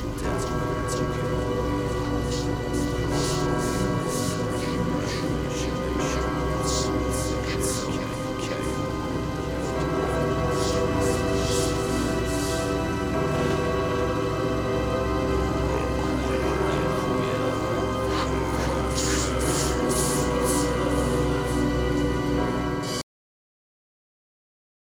you tell.